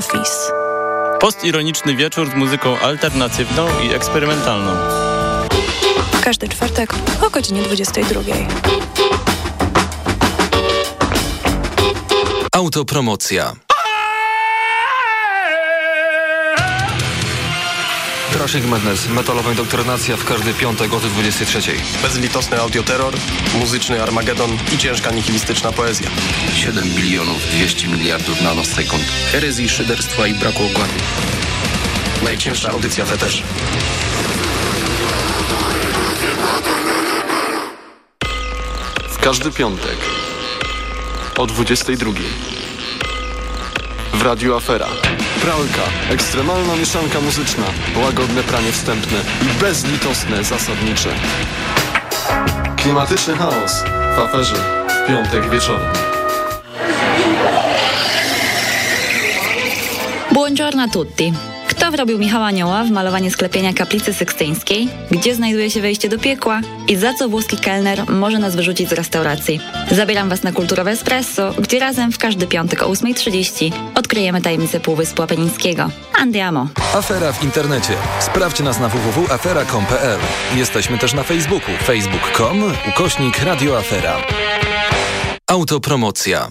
Office. Postironiczny wieczór z muzyką alternatywną i eksperymentalną. Każdy czwartek o godzinie 22. Autopromocja. Trashing Madness, metalowa indoktrynacja w każdy piątek o 23. Bezlitosny audioterror, muzyczny Armagedon i ciężka nihilistyczna poezja. 7 bilionów 200 miliardów nanosekund. Herezji, szyderstwa i braku okładu. Najcięższa audycja też. W każdy piątek o 22. W Radiu Afera. Pralka, ekstremalna mieszanka muzyczna, łagodne pranie wstępne i bezlitosne zasadnicze. Klimatyczny chaos w aferze w piątek wieczorem. Buongiorno tutti. Kto wrobił Michała Anioła w malowanie sklepienia kaplicy sykstyńskiej? Gdzie znajduje się wejście do piekła? I za co włoski kelner może nas wyrzucić z restauracji? Zabieram Was na Kulturowe Espresso, gdzie razem w każdy piątek o 8.30 odkryjemy tajemnicę Półwyspu Apenińskiego. Andiamo! Afera w internecie. Sprawdź nas na www.afera.com.pl. Jesteśmy też na Facebooku. facebook.com ukośnik radioafera. Autopromocja.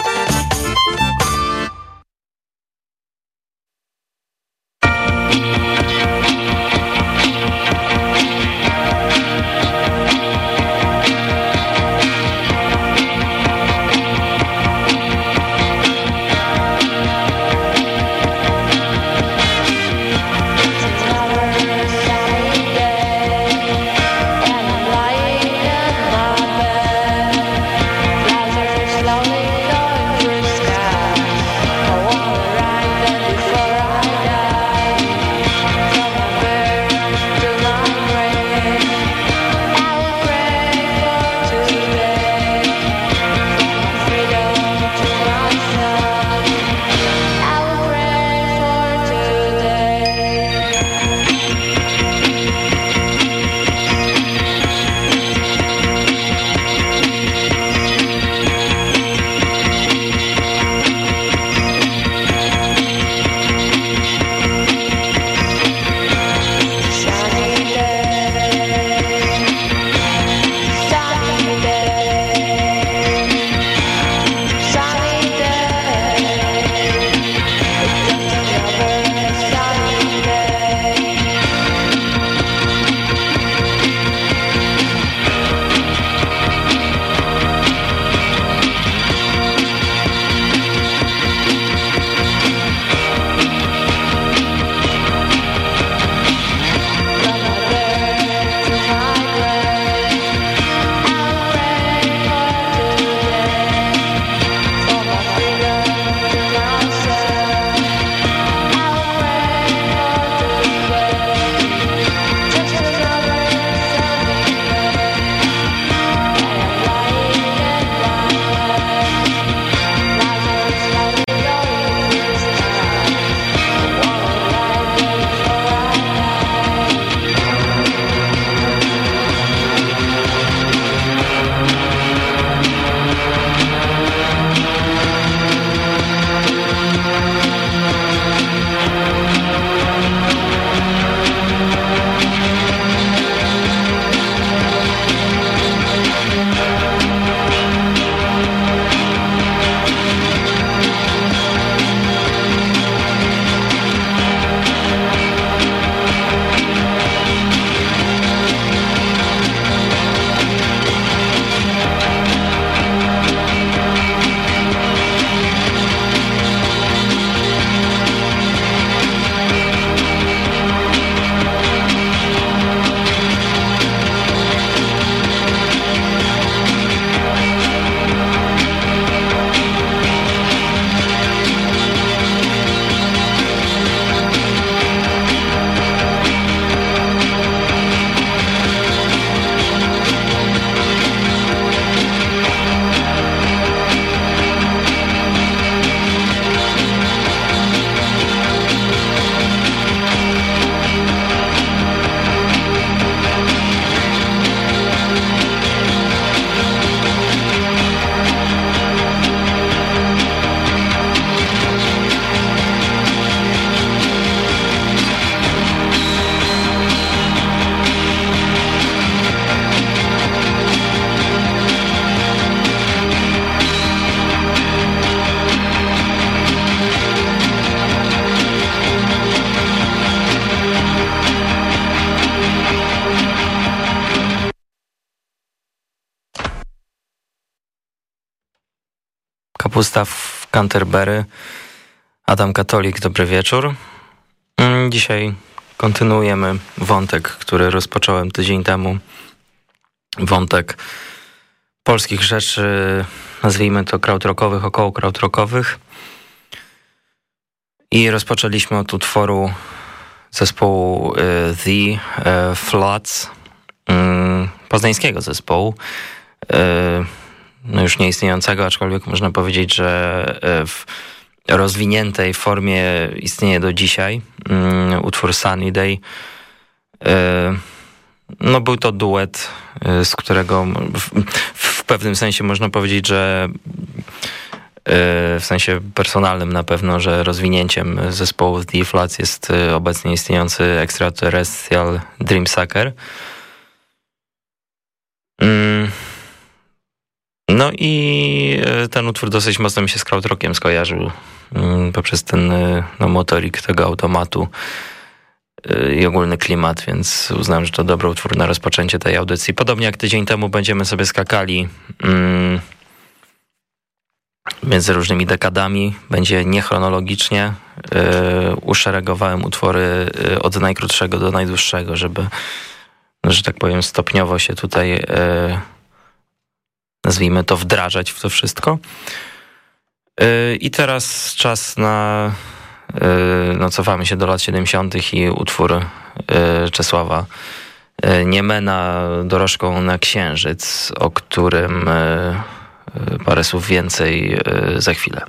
Kapusta w Canterbury. Adam Katolik, dobry wieczór. Mm, dzisiaj kontynuujemy wątek, który rozpocząłem tydzień temu. Wątek polskich rzeczy, nazwijmy to krautrockowych, około krautrockowych. I rozpoczęliśmy od utworu zespołu y, The y, Floods, y, poznańskiego zespołu, no już nieistniejącego, aczkolwiek można powiedzieć, że w rozwiniętej formie istnieje do dzisiaj. Utwór Sunny Day. No był to duet, z którego w, w pewnym sensie można powiedzieć, że E, w sensie personalnym na pewno, że rozwinięciem zespołu The Flats jest e, obecnie istniejący Extraterrestrial Dream Sucker. Mm. No i e, ten utwór dosyć mocno mi się z krautrockiem skojarzył mm, poprzez ten no, motorik tego automatu i ogólny klimat, więc uznałem, że to dobry utwór na rozpoczęcie tej audycji. Podobnie jak tydzień temu będziemy sobie skakali mm, między różnymi dekadami. Będzie niechronologicznie. Uszeregowałem utwory od najkrótszego do najdłuższego, żeby, że tak powiem, stopniowo się tutaj, nazwijmy to, wdrażać w to wszystko. I teraz czas na. No, cofamy się do lat 70. i utwór Czesława Niemena dorożką na Księżyc, o którym parę słów więcej za chwilę.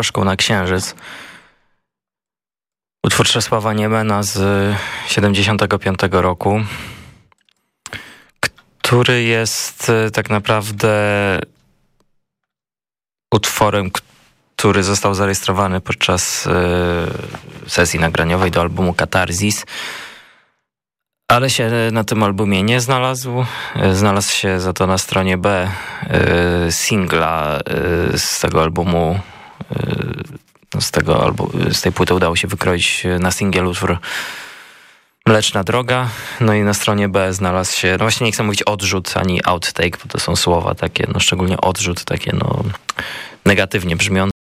Dorożką na Księżyc. Utwór Czesława Niemena z 75 roku, który jest tak naprawdę utworem, który został zarejestrowany podczas sesji nagraniowej do albumu Katarzis ale się na tym albumie nie znalazł. Znalazł się za to na stronie B y, singla y, z tego albumu. Y, z, tego albu z tej płyty udało się wykroić na singiel utwór Mleczna Droga. No i na stronie B znalazł się, no właśnie nie chcę mówić odrzut ani outtake, bo to są słowa takie, no szczególnie odrzut, takie no negatywnie brzmiące.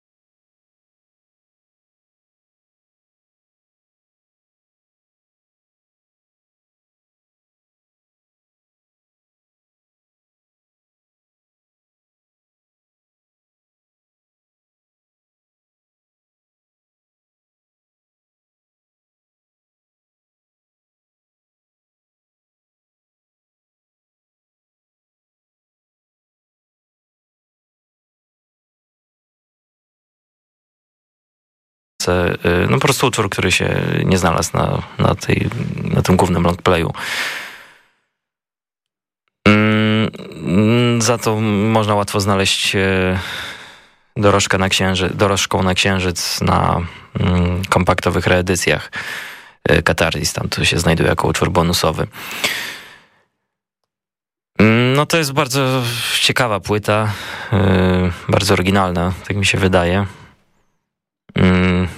Y, no po prostu utwór, który się nie znalazł na, na, tej, na tym głównym longplayu. Mm, za to można łatwo znaleźć y, dorożkę na księżyc, dorożką na księżyc na mm, kompaktowych reedycjach y, Katarzys. Tam to się znajduje jako utwór bonusowy. Mm, no to jest bardzo ciekawa płyta, bardzo oryginalna, tak mi się wydaje. Mm,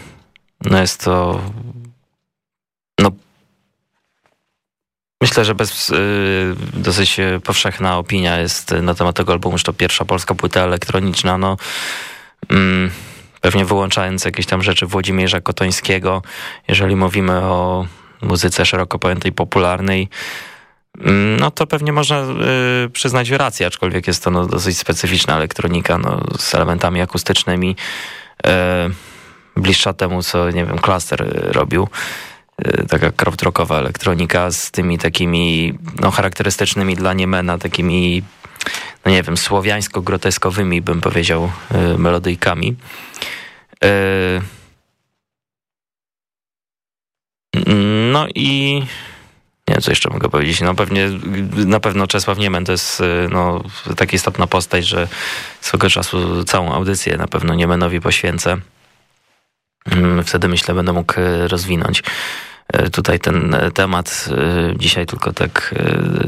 no jest to no myślę, że bez y, dosyć powszechna opinia jest na temat tego albumu, że to pierwsza polska płyta elektroniczna, no mm, pewnie wyłączając jakieś tam rzeczy Włodzimierza Kotońskiego, jeżeli mówimy o muzyce szeroko pojętej popularnej, mm, no to pewnie można y, przyznać rację, aczkolwiek jest to no, dosyć specyficzna elektronika no, z elementami akustycznymi. Y, bliższa temu, co, nie wiem, Cluster robił. Y, taka kraftrockowa elektronika z tymi takimi, no, charakterystycznymi dla Niemena, takimi, no nie wiem, słowiańsko-groteskowymi, bym powiedział, y, melodyjkami. Y, no i nie wiem, co jeszcze mogę powiedzieć. No pewnie, na pewno Czesław Niemen to jest no, taka istotna postać, że swego czasu całą audycję na pewno Niemenowi poświęcę. Mm, wtedy myślę, będę mógł e, rozwinąć e, tutaj ten e, temat. Dzisiaj tylko tak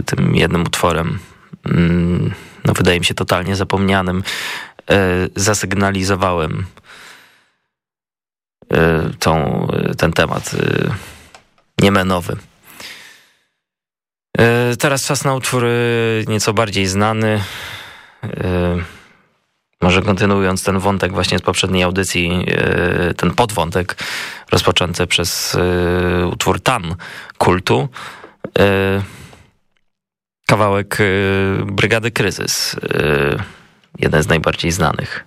tym jednym utworem, mm, no wydaje mi się totalnie zapomnianym, zasygnalizowałem tą, ten temat niemenowy. Teraz czas na utwór nieco bardziej znany. Może kontynuując ten wątek właśnie z poprzedniej audycji, e, ten podwątek rozpoczęty przez e, utwór Tan kultu, e, kawałek Brygady Kryzys, jeden z najbardziej znanych.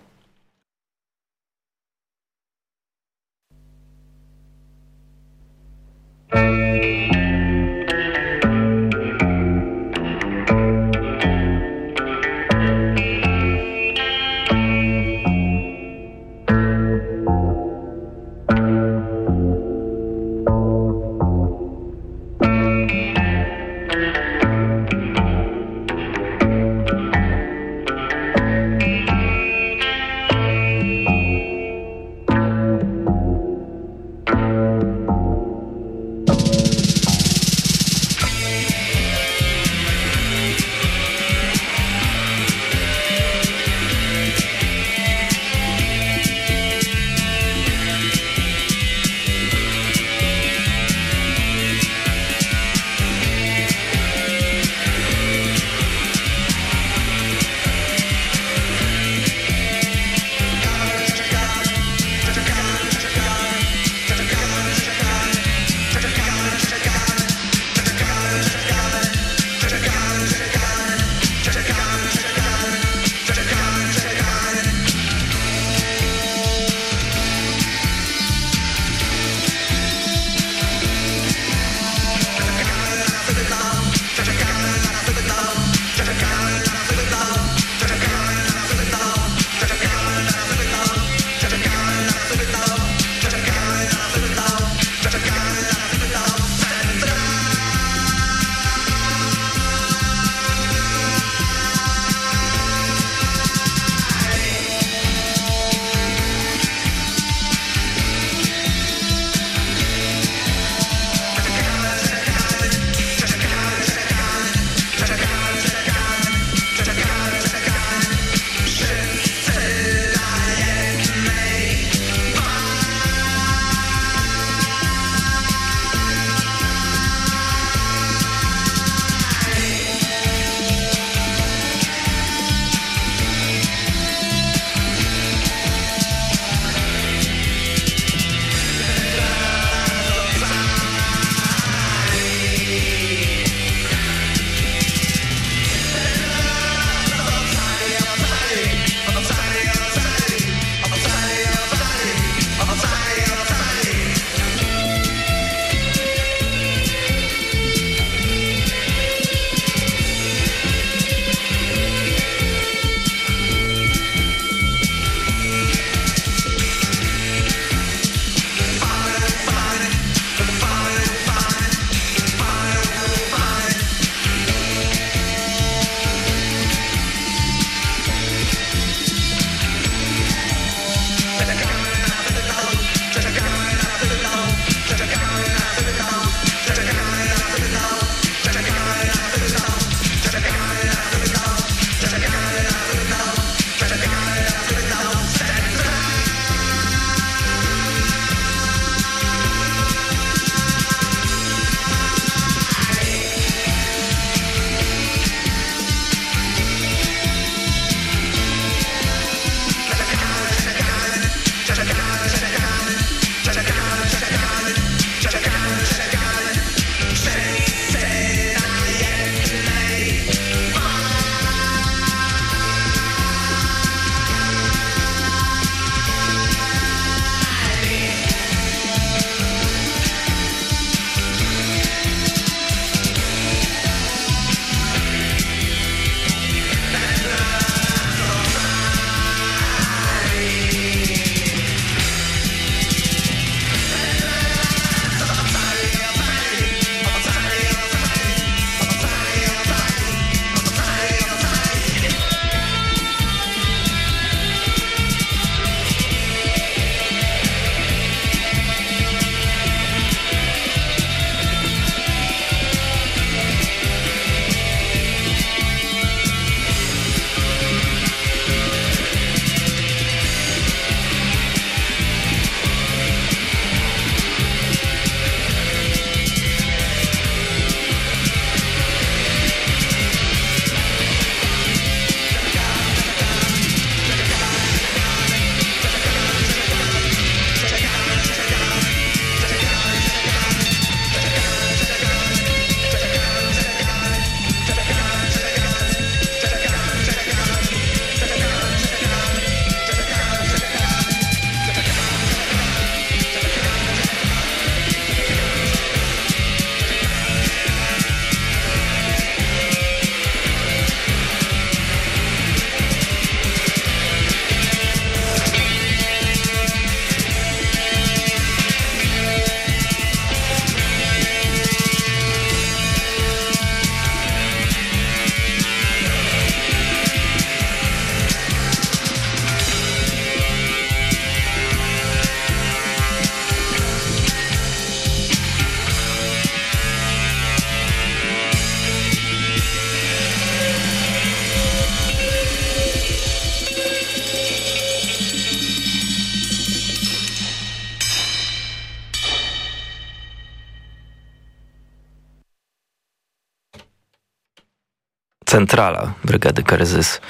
centrala Brygady Kryzys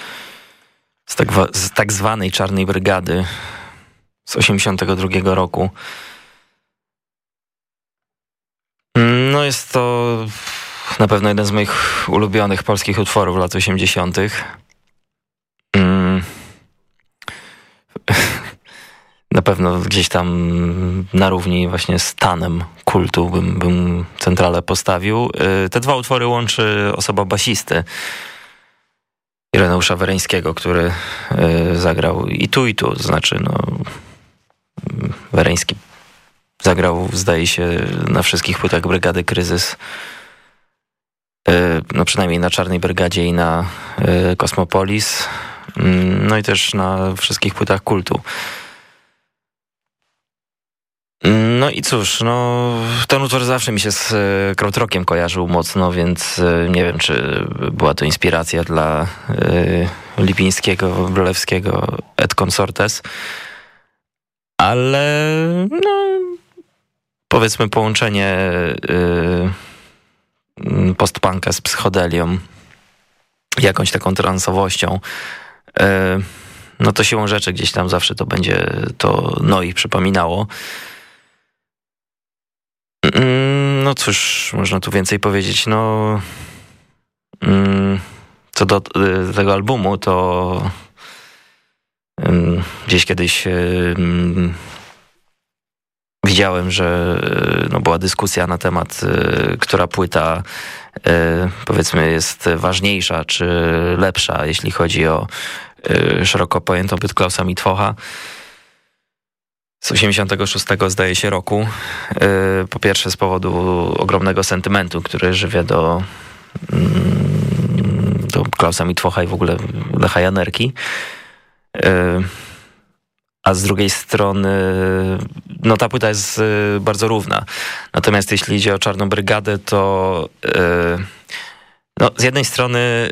z tak, z tak zwanej Czarnej Brygady z 82 roku. No jest to na pewno jeden z moich ulubionych polskich utworów lat 80. Na pewno gdzieś tam na równi właśnie z Tanem kultu bym, bym centralę postawił. Y, te dwa utwory łączy osoba basisty Ireneusza Wereńskiego, który y, zagrał i tu, i tu. Znaczy, no, Wereński zagrał, zdaje się, na wszystkich płytach Brygady Kryzys. Y, no przynajmniej na Czarnej Brygadzie i na Kosmopolis. Mm, no i też na wszystkich płytach kultu. No i cóż, no ten utwór zawsze mi się z e, krautrockiem kojarzył mocno, więc e, nie wiem, czy była to inspiracja dla e, Lipińskiego, Brolewskiego et consortes, ale no powiedzmy połączenie e, postpunka z psychodelią, jakąś taką transowością, e, no to siłą rzeczy gdzieś tam zawsze to będzie to no i przypominało. Mm, no cóż, można tu więcej powiedzieć. No, mm, co do y, tego albumu, to gdzieś kiedyś widziałem, że no, była dyskusja na temat, y, która płyta y, powiedzmy jest ważniejsza czy lepsza, jeśli chodzi o szeroko pojętą byt Klausa Mitwocha z 86 zdaje się roku. Y, po pierwsze z powodu ogromnego sentymentu, który żywia do, mm, do Klausa Mitwocha i w ogóle Lecha Janerki. Y, a z drugiej strony no ta płyta jest y, bardzo równa. Natomiast jeśli idzie o Czarną Brygadę, to no, z jednej strony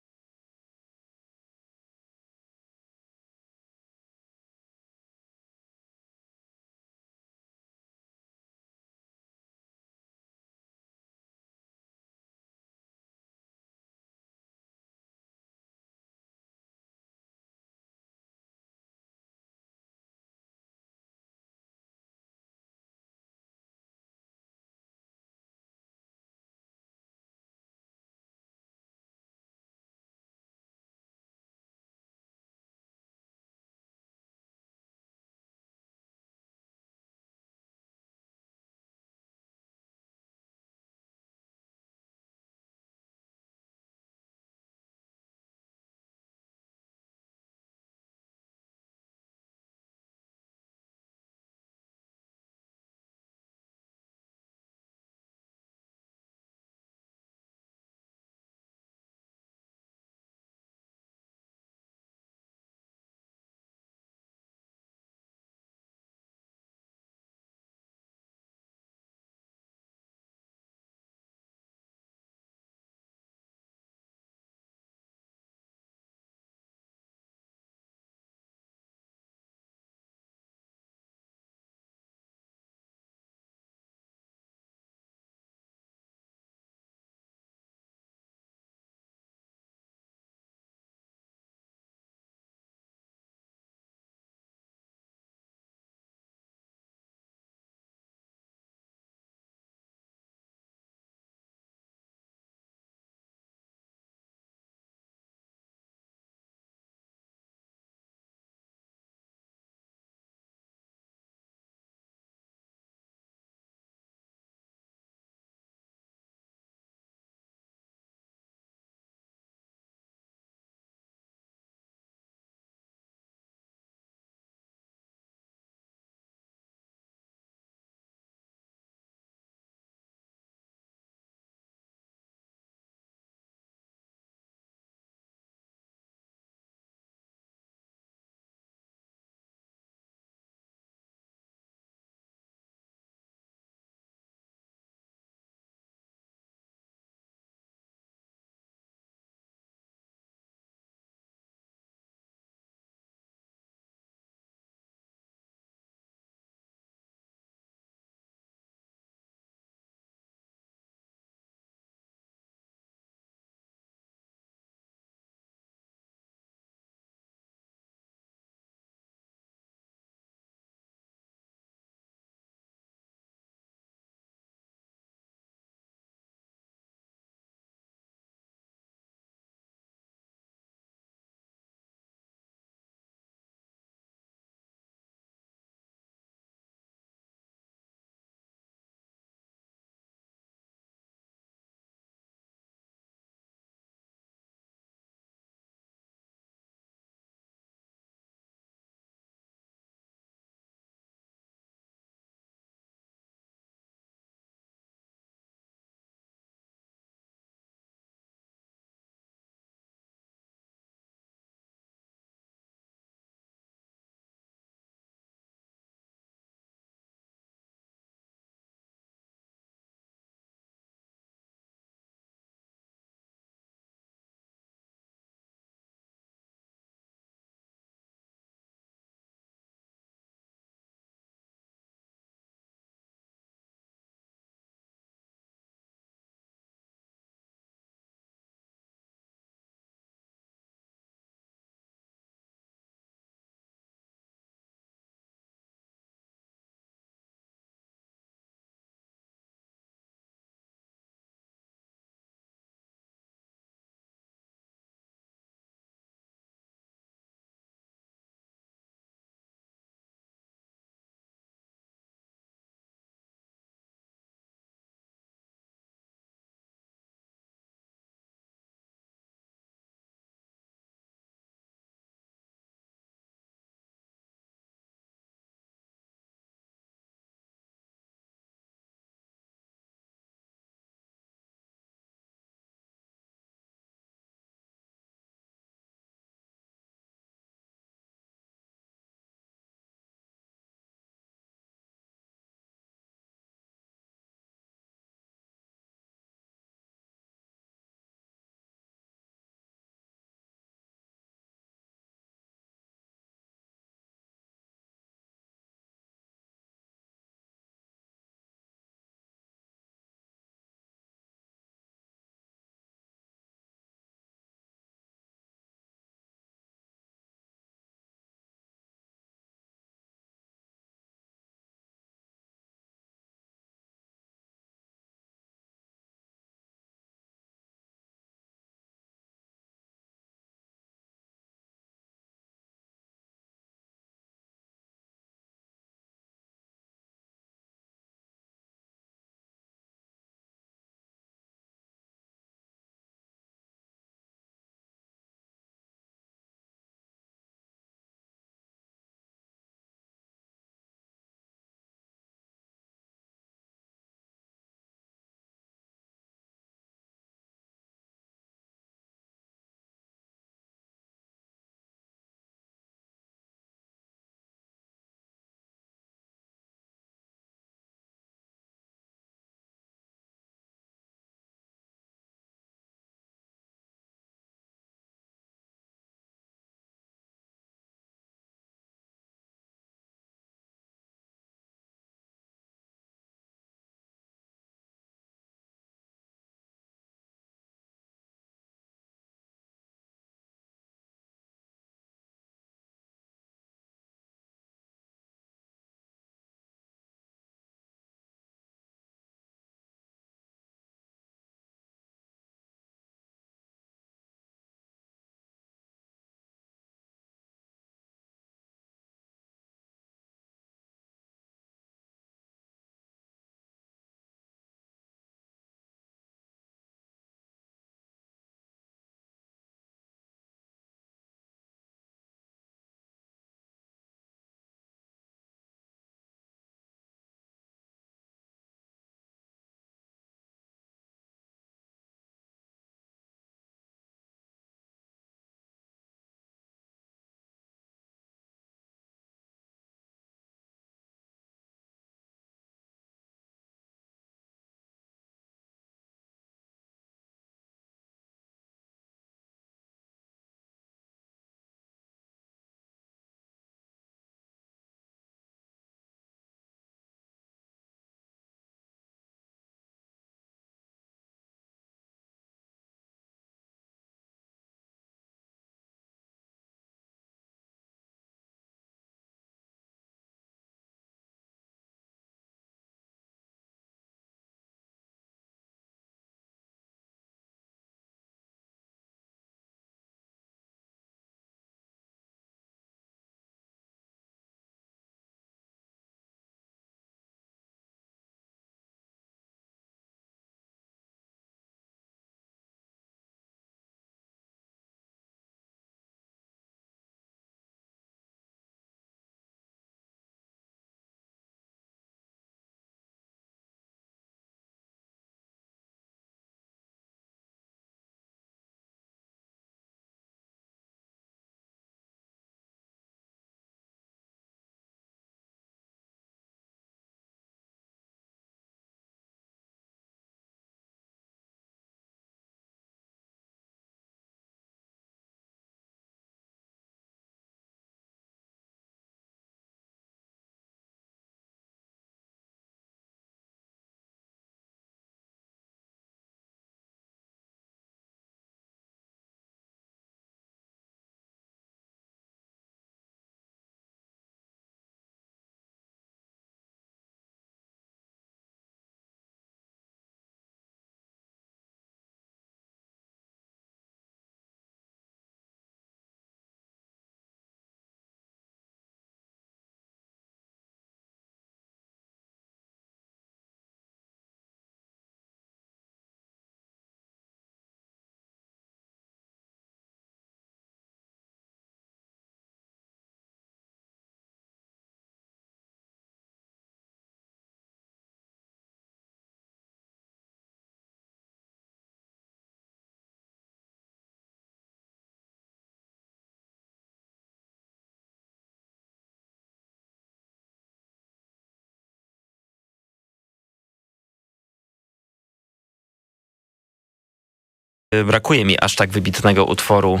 brakuje mi aż tak wybitnego utworu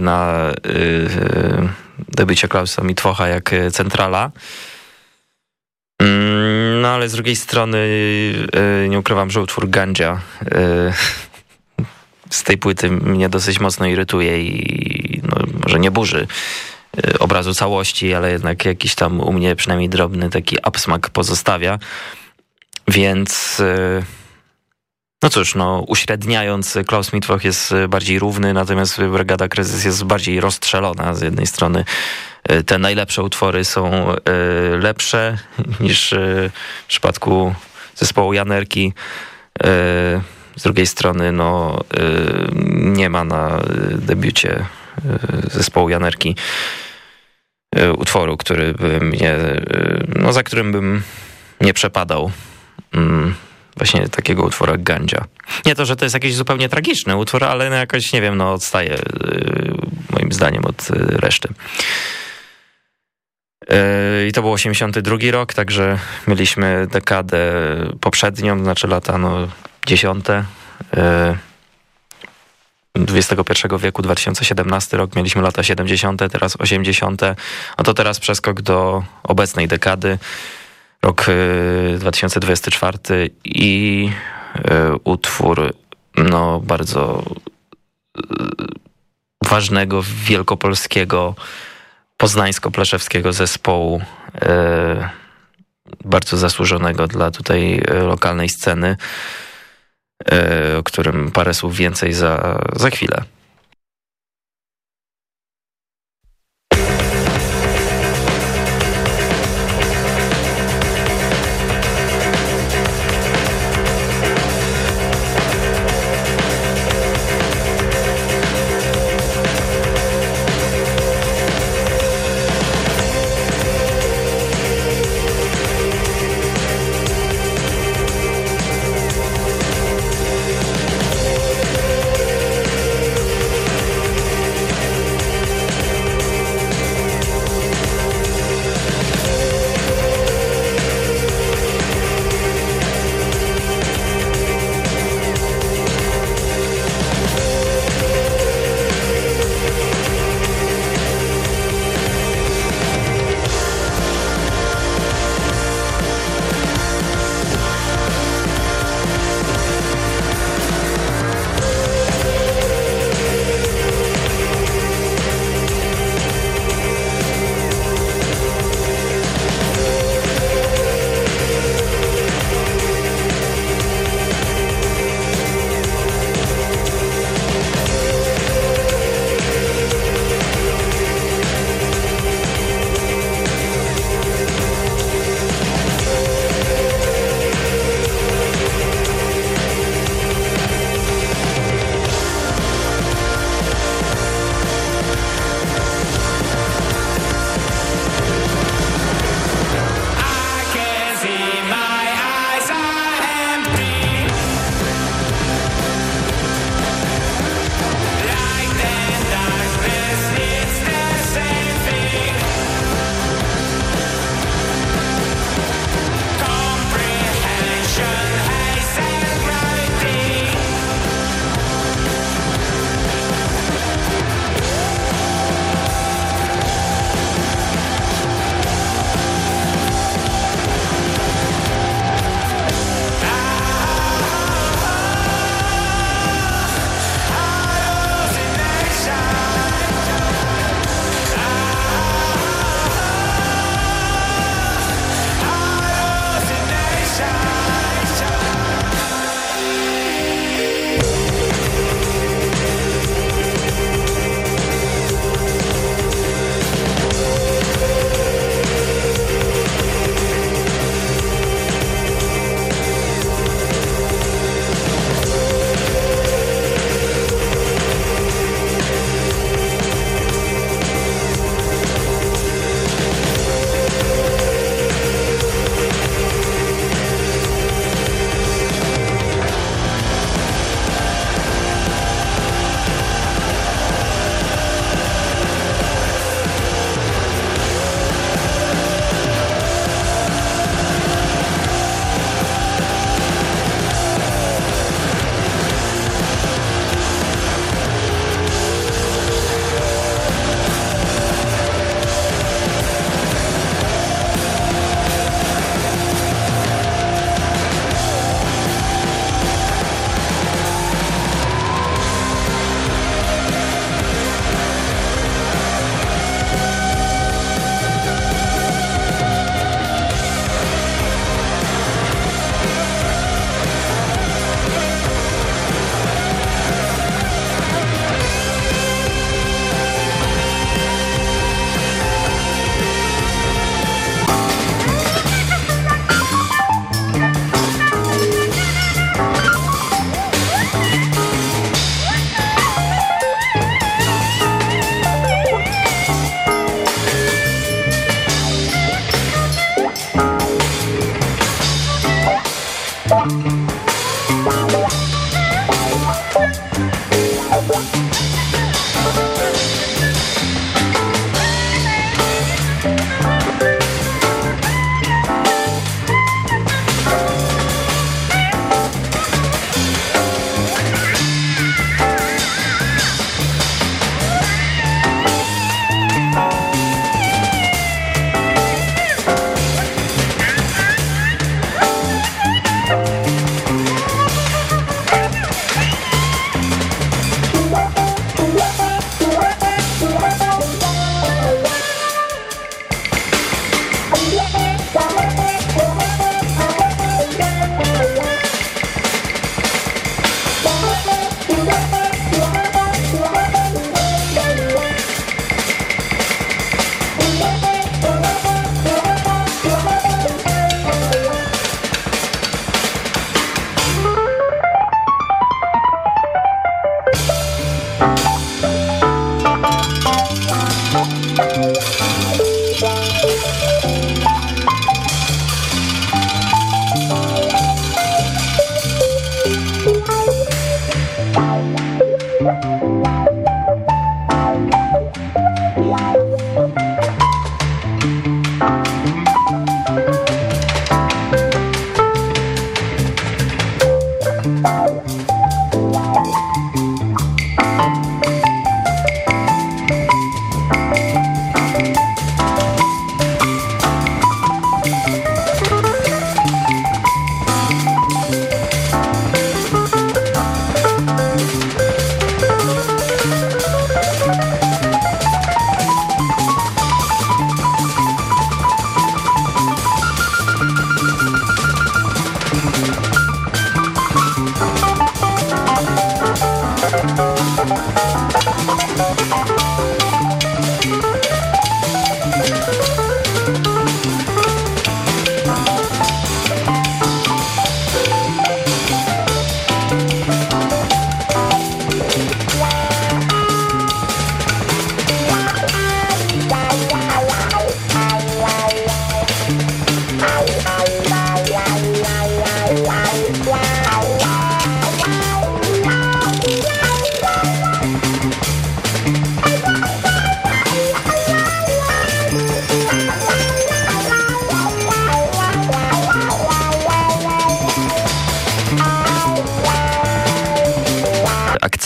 na debiucie Klausa Mitwocha jak Centrala. Mm, no ale z drugiej strony nie ukrywam, że utwór Gandzia z tej płyty mnie dosyć mocno irytuje i no, może nie burzy y, obrazu całości, ale jednak jakiś tam u mnie przynajmniej drobny taki absmak pozostawia. Więc y, no cóż, no uśredniając, Klaus Mitwoch jest bardziej równy, natomiast Brygada Kryzys jest bardziej rozstrzelona. Z jednej strony y, te najlepsze utwory są lepsze niż w przypadku zespołu Janerki. Z drugiej strony no, nie ma na debiucie zespołu Janerki utworu, który by mnie, no, za którym bym nie przepadał. Właśnie takiego utworu jak Gandzia. Nie to, że to jest jakiś zupełnie tragiczny utwór, ale no jakoś, nie wiem, no odstaje moim zdaniem od reszty. I to był 82 rok, także mieliśmy dekadę poprzednią, znaczy lata no, dziesiąte. XXI e, wieku, 2017 rok, mieliśmy lata 70., teraz 80., a to teraz przeskok do obecnej dekady, rok 2024 e, i e, utwór no, bardzo ważnego, wielkopolskiego, poznańsko-pleszewskiego zespołu, bardzo zasłużonego dla tutaj lokalnej sceny. E, o którym parę słów więcej za, za chwilę.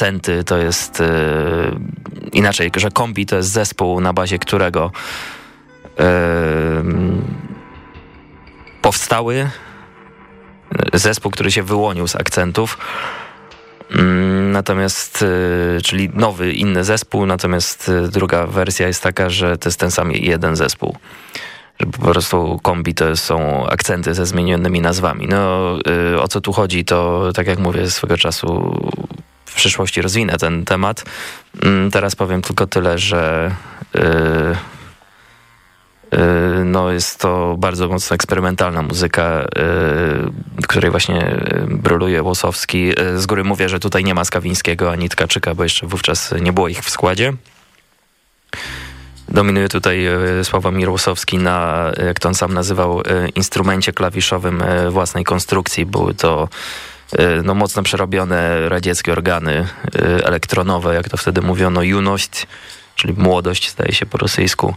Akcenty to jest e, inaczej, że kombi to jest zespół na bazie którego e, powstały zespół, który się wyłonił z akcentów. Mm, natomiast, e, czyli nowy, inny zespół, natomiast e, druga wersja jest taka, że to jest ten sam jeden zespół. Że po prostu kombi to są akcenty ze zmienionymi nazwami. No, e, o co tu chodzi, to tak jak mówię, swego czasu przyszłości rozwinę ten temat. Mm, teraz powiem tylko tyle, że yy, yy, no jest to bardzo mocno eksperymentalna muzyka, yy, której właśnie bruluje Łosowski. Z góry mówię, że tutaj nie ma Skawińskiego ani Tkaczyka, bo jeszcze wówczas nie było ich w składzie. Dominuje tutaj Sławomir Łosowski na, jak to on sam nazywał, instrumencie klawiszowym własnej konstrukcji. Były to no, mocno przerobione radzieckie organy elektronowe, jak to wtedy mówiono, juność, czyli młodość, zdaje się po rosyjsku.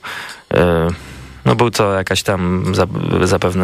No był to jakaś tam zapewne